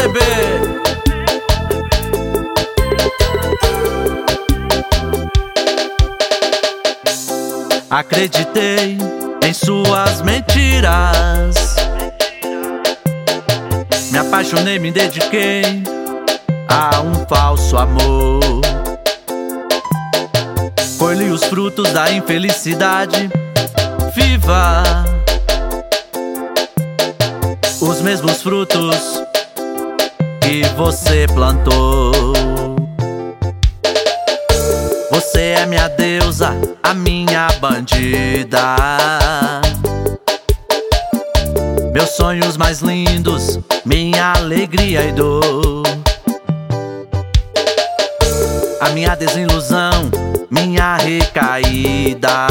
receber. Acreditei em suas mentiras. Me apaixonei, me dediquei a um falso amor. Colhi os frutos da infelicidade. Viva! Os mesmos frutos você plantou. Você é minha deusa, a minha bandida. Meus sonhos mais lindos, minha alegria e dor. A minha desilusão, minha recaída.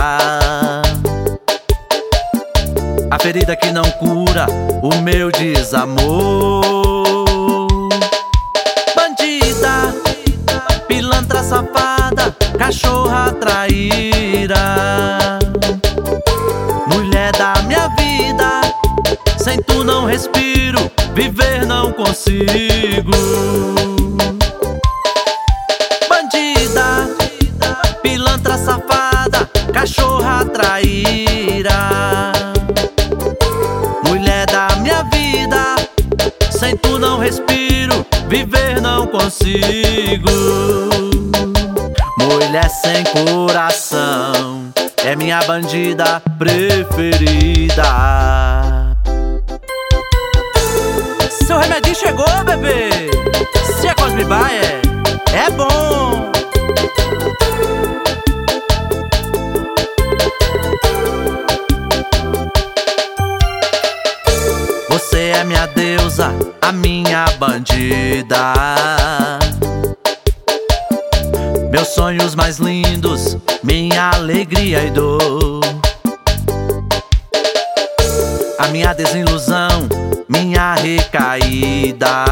A ferida que não cura o meu desamor. Mulher da minha vida, sem tu não respiro, viver não consigo. Bandida, pilantra safada, cachorra traíra. Mulher da minha vida, sem tu não respiro, viver não consigo. Mulher sem coração, é minha bandida preferida. Seu remedinho chegou, bebê. Se a Cosme Baia é bom. Você é minha deusa, a minha bandida. Meus sonhos mais lindos, minha alegria e dor. A minha desilusão, minha recaída.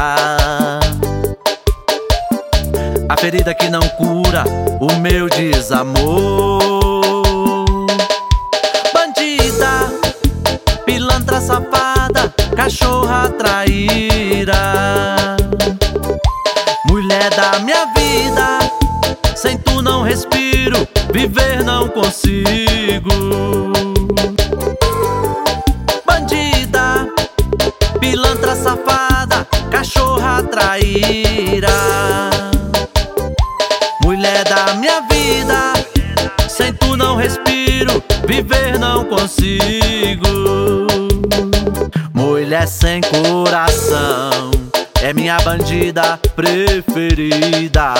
A ferida que não cura o meu desamor. Bandida, pilantra safada, cachorra traíra. Viver não consigo. Bandida, pilantra safada, cachorra traíra. Mulher da minha vida, sem tu não respiro, viver não consigo. Mulher sem coração, é minha bandida preferida.